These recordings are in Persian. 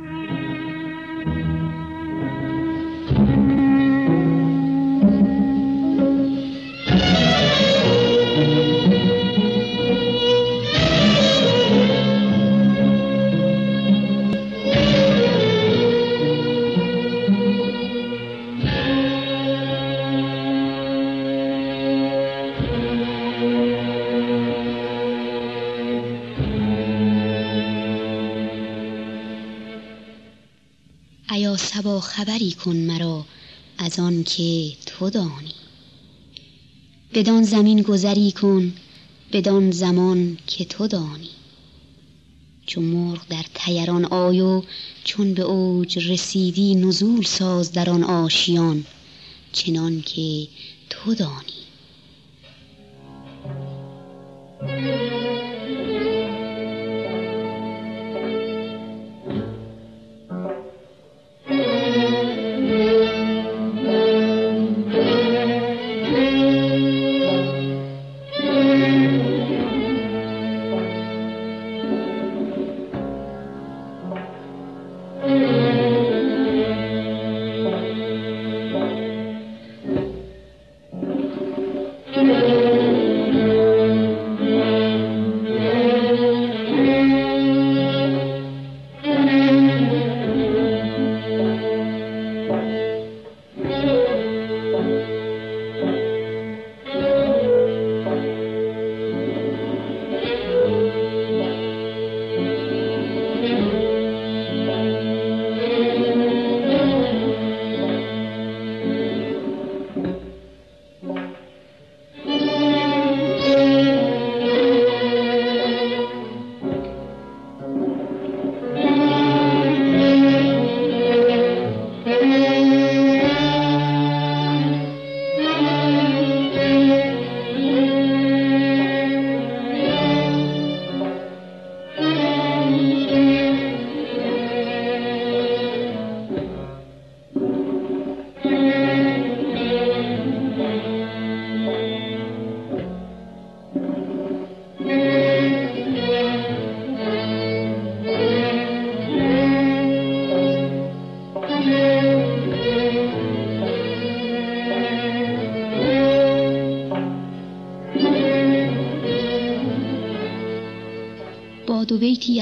Mm-hmm. خبری کن مرا از آن که تو دانی. بدان زمین گذری کن بدان زمان که تو دانی. چو مرغ در تیران آی و چون به اوج رسیدی نزول ساز در آن آشیان چنان که تو دانی.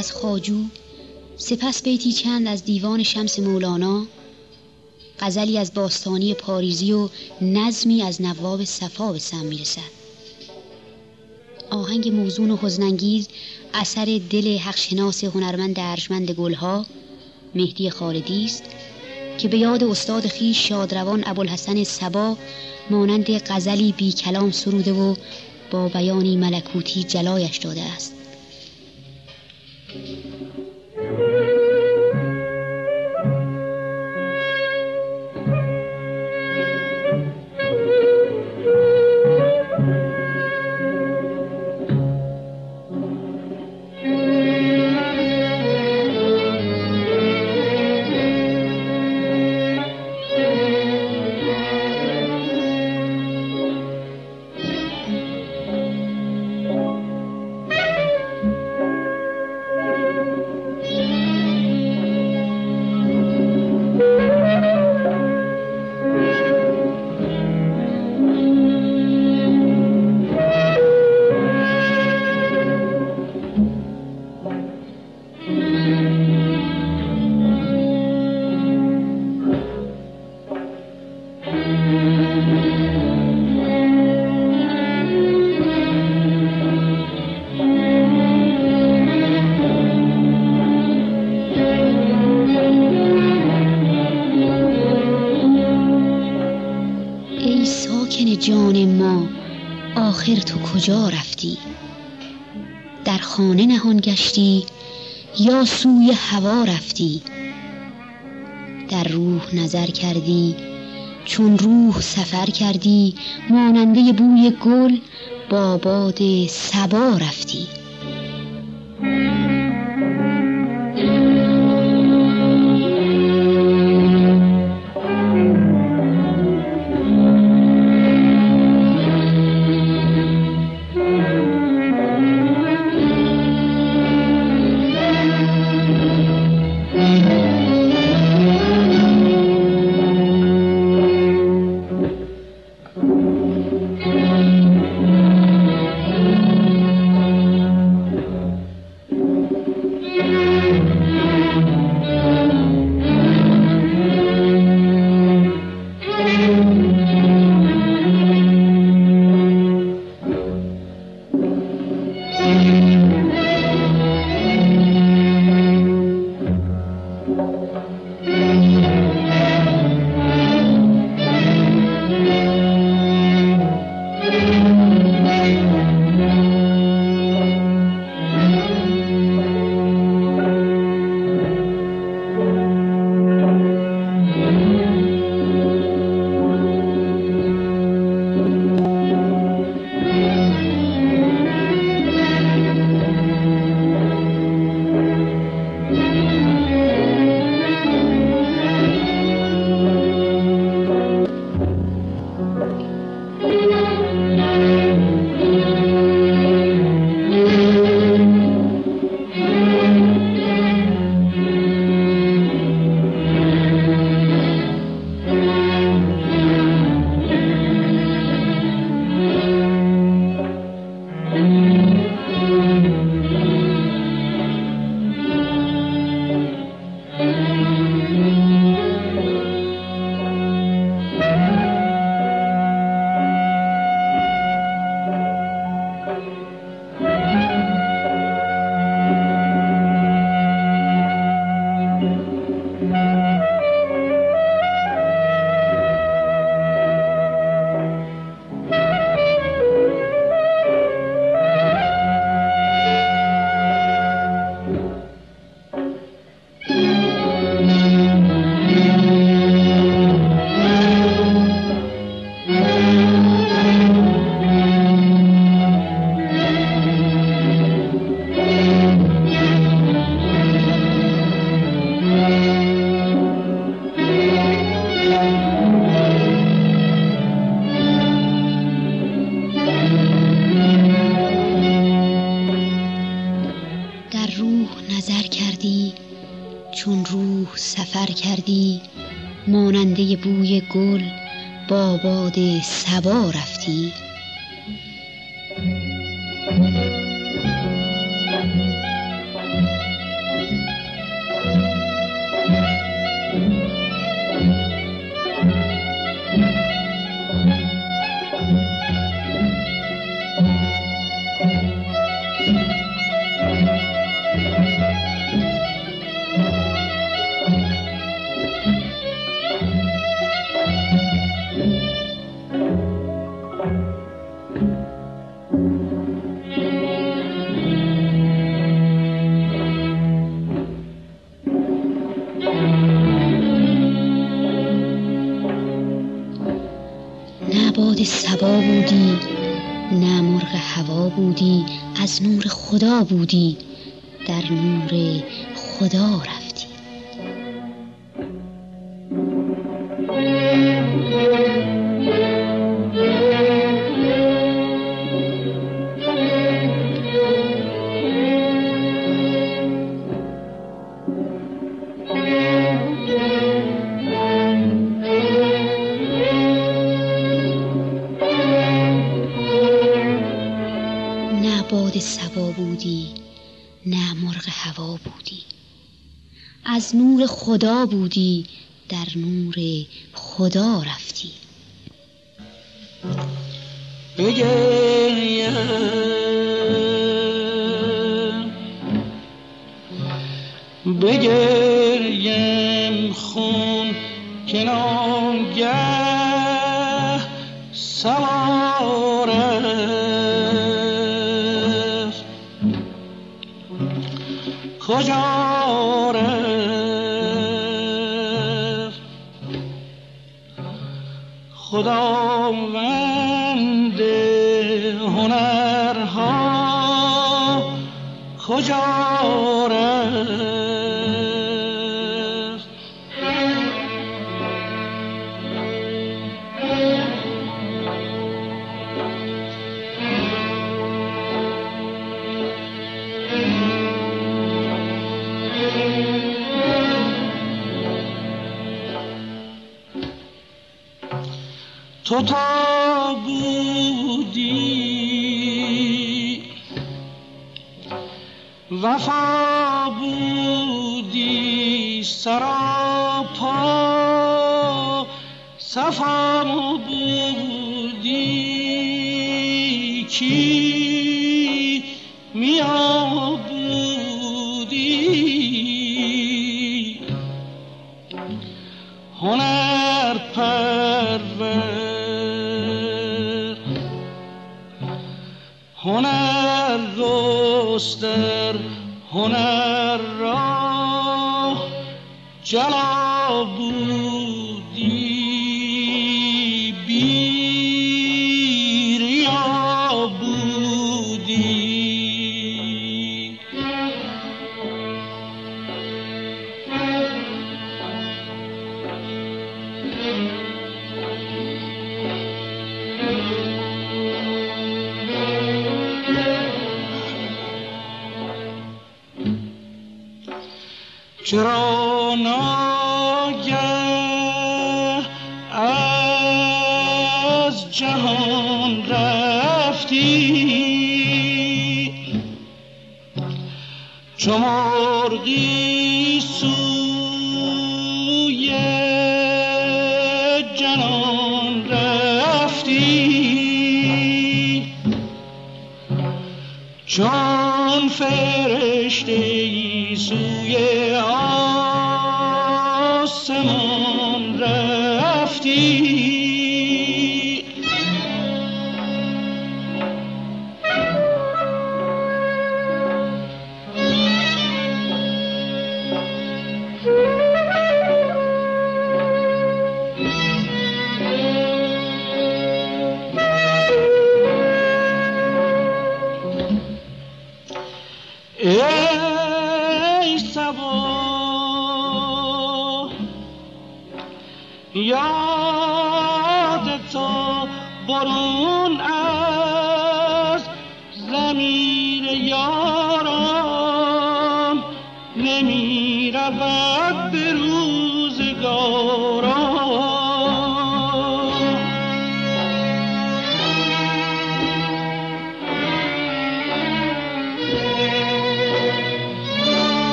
از خاجو سپس بیتی چند از دیوان شمس مولانا غزلی از باستانی پاریزی و نظمی از نواب صفا به سم می‌رسد. آهنگ موزون و حزنانگیز اثر دل حقشناس هنرمند ارجمند گلها مهدی خالدی است که به یاد استاد خیش شادروان ابوالحسن سبا مانند غزلی بی کلام سروده و با بیانی ملکوتی جلایش داده است. Thank you. کجا رفتی؟ در خانه نهان گشتی یا سوی هوا رفتی؟ در روح نظر کردی چون روح سفر کردی ماننده بوی گل با باد سبا رفتی؟ باد سبا رفتی؟ هوا بودی از نور خدا بودی. در نور خدا رفتی از نور خدا بودی در نور خدا رفتی. بگریم بگریم خون که نانگه کجا خداوند هنرها کجا تو تا بودی. وفا بودی سراپا صفا بودی. کی چرا ناگه از جهان رفتی؟ چو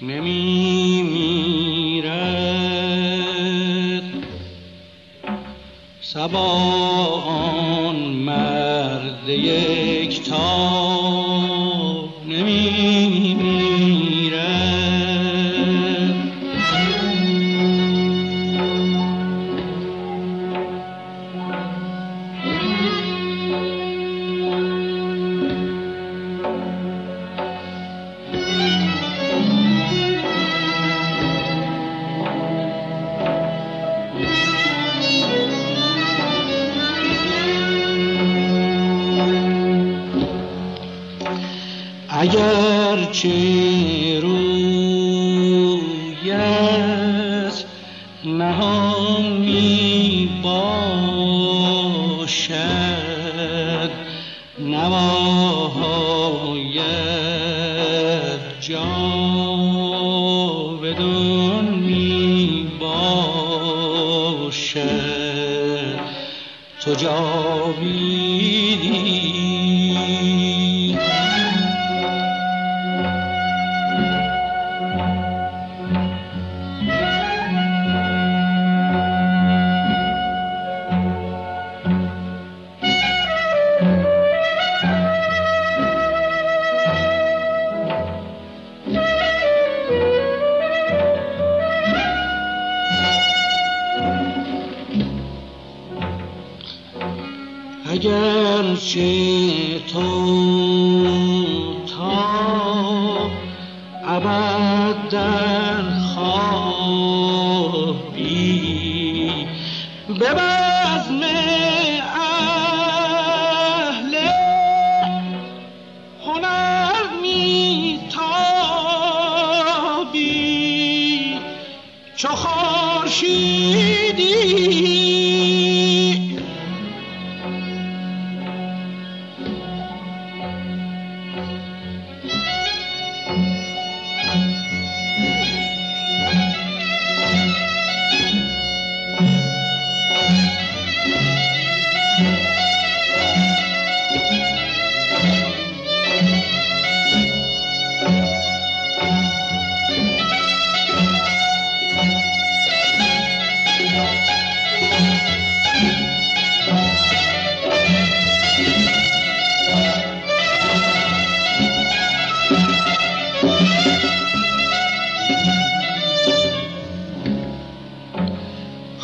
چه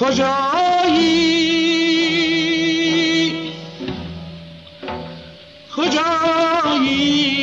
کجا رفتی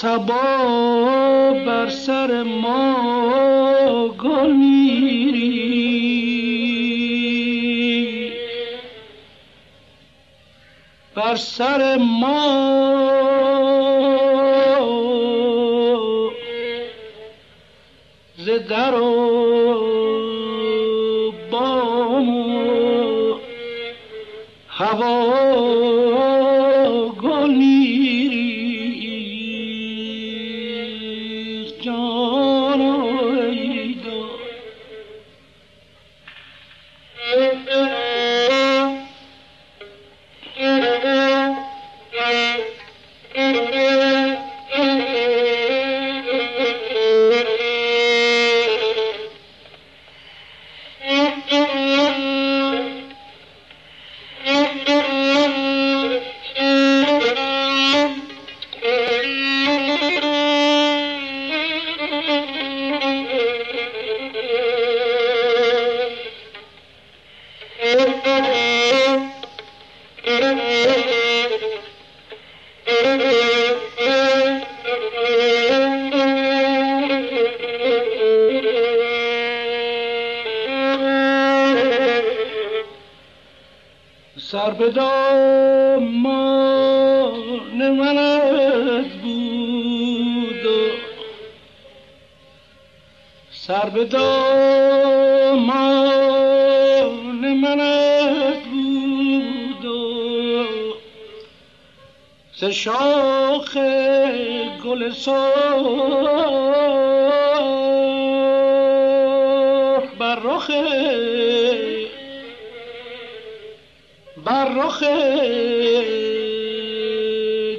سبا بر سر ما گل میری. بر سر ما شاخ گل سرخ بر رخ بر رخ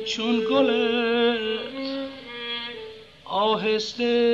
چون گلت آهسته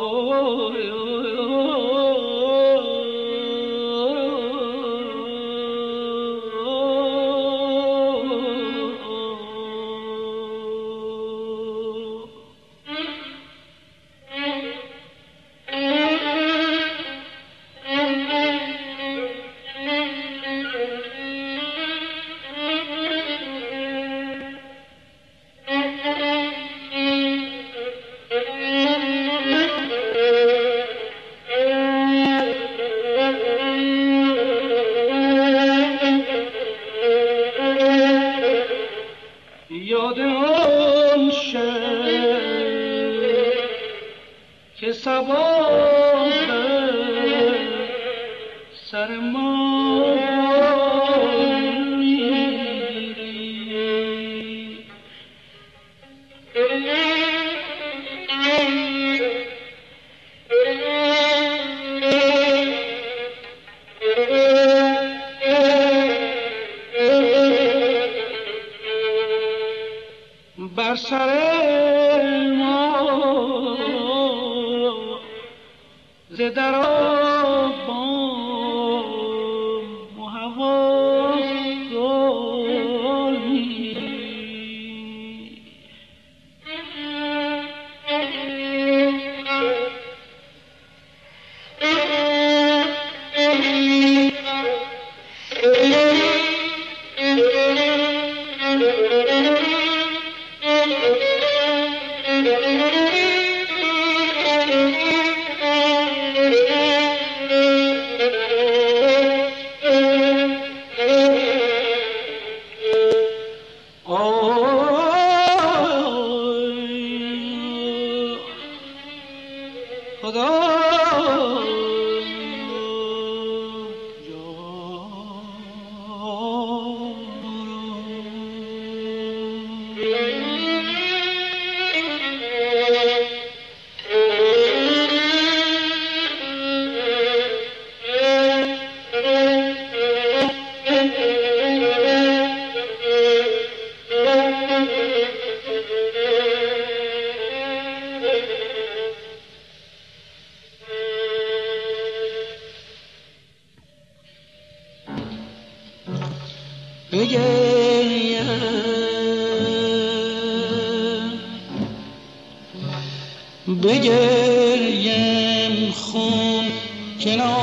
بگریم خون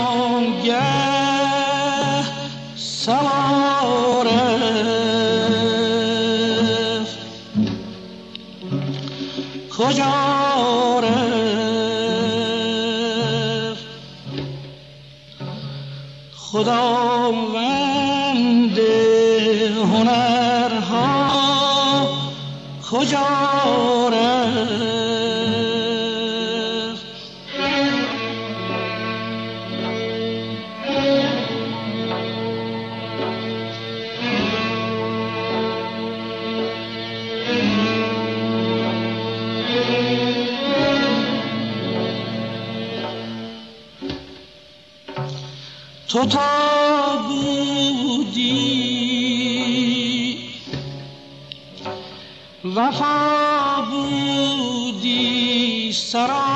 Long, yeah. So long. بودی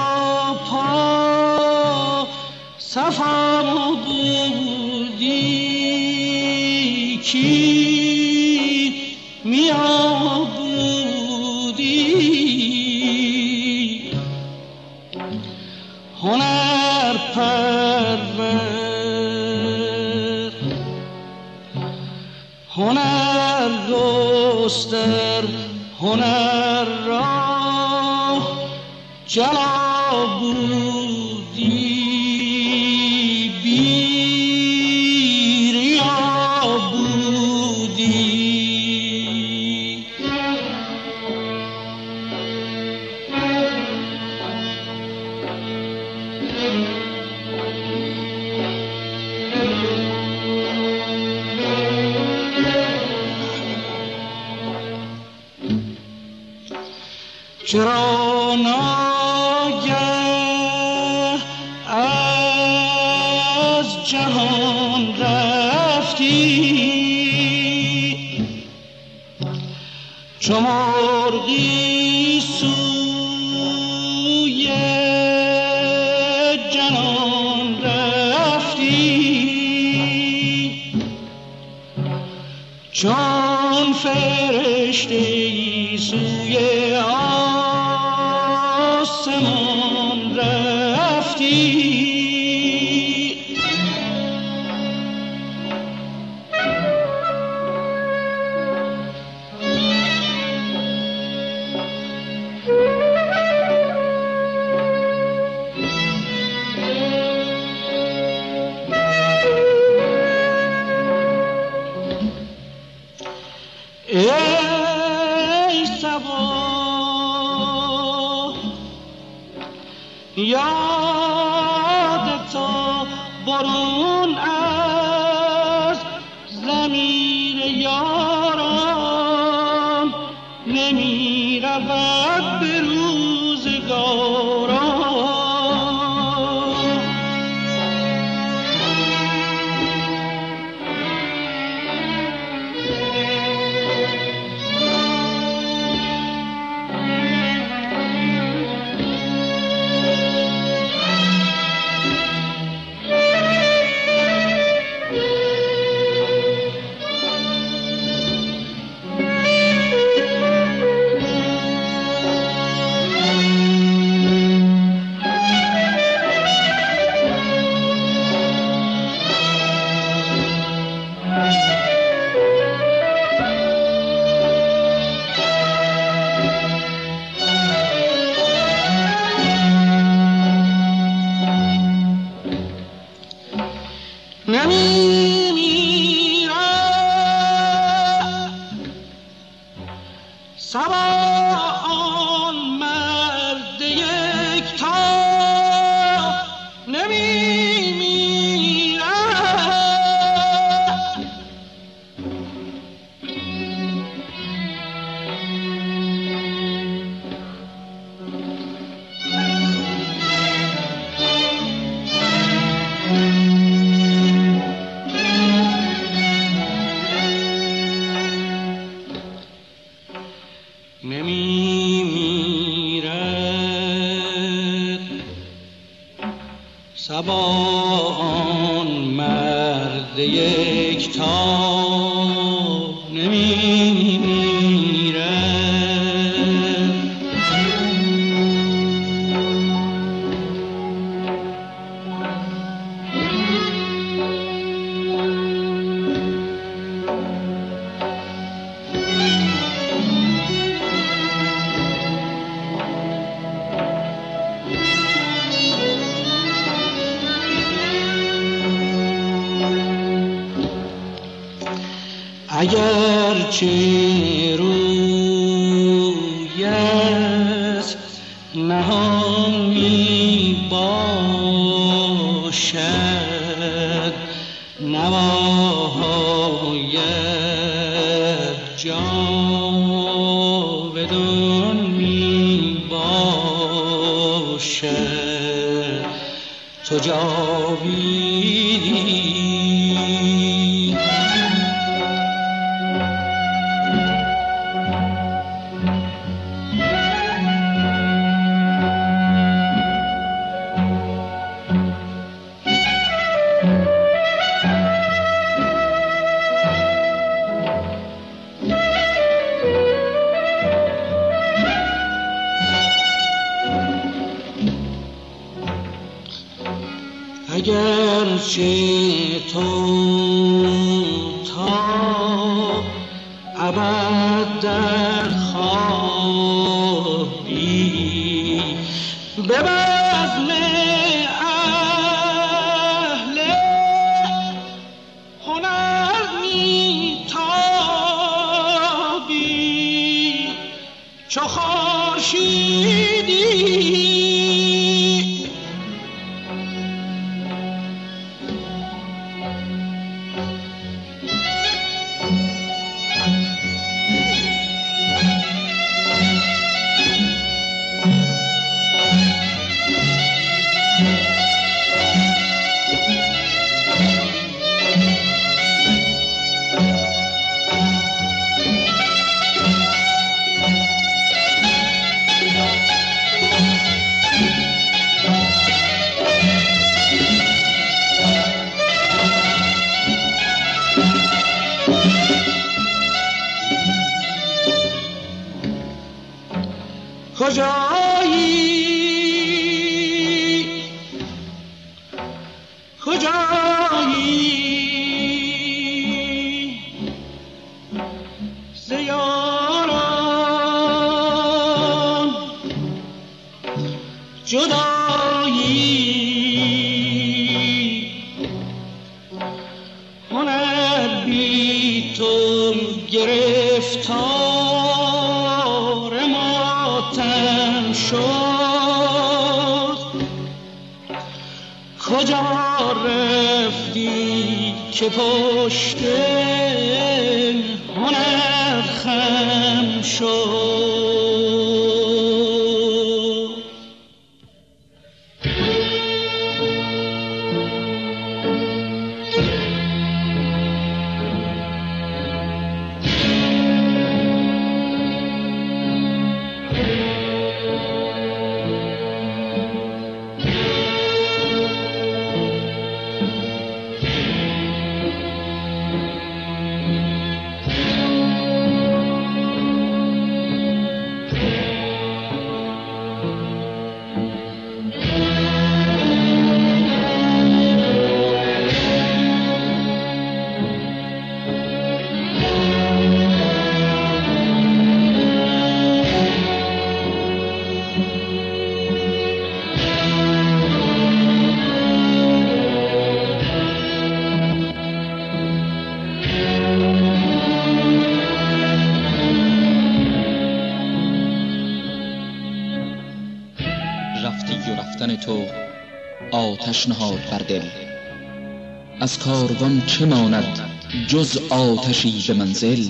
جلا بودی چه جاودان می باشد تو که tinha دل. از کاروان چه ماند جز آتشی به منزل؟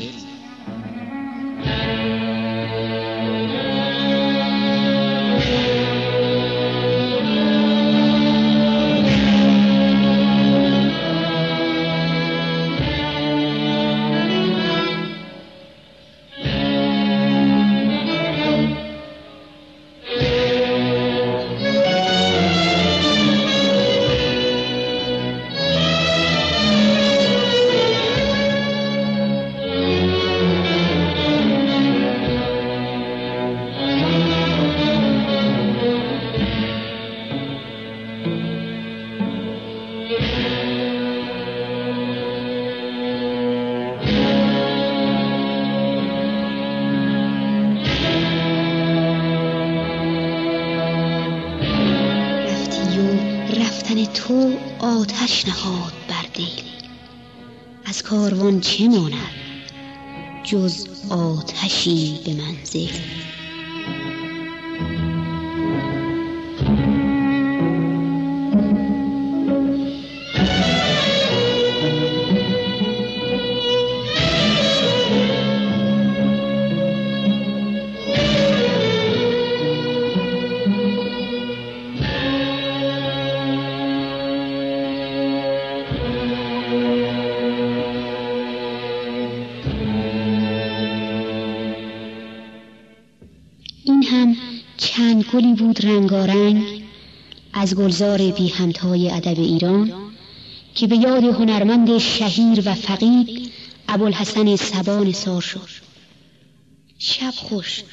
چه ماند؟ جز آتشی به منزل از گلزار بی همتای ادب ایران که به یاد هنرمند شهیر و فقید ابوالحسن سبان سار شد. شب خوش.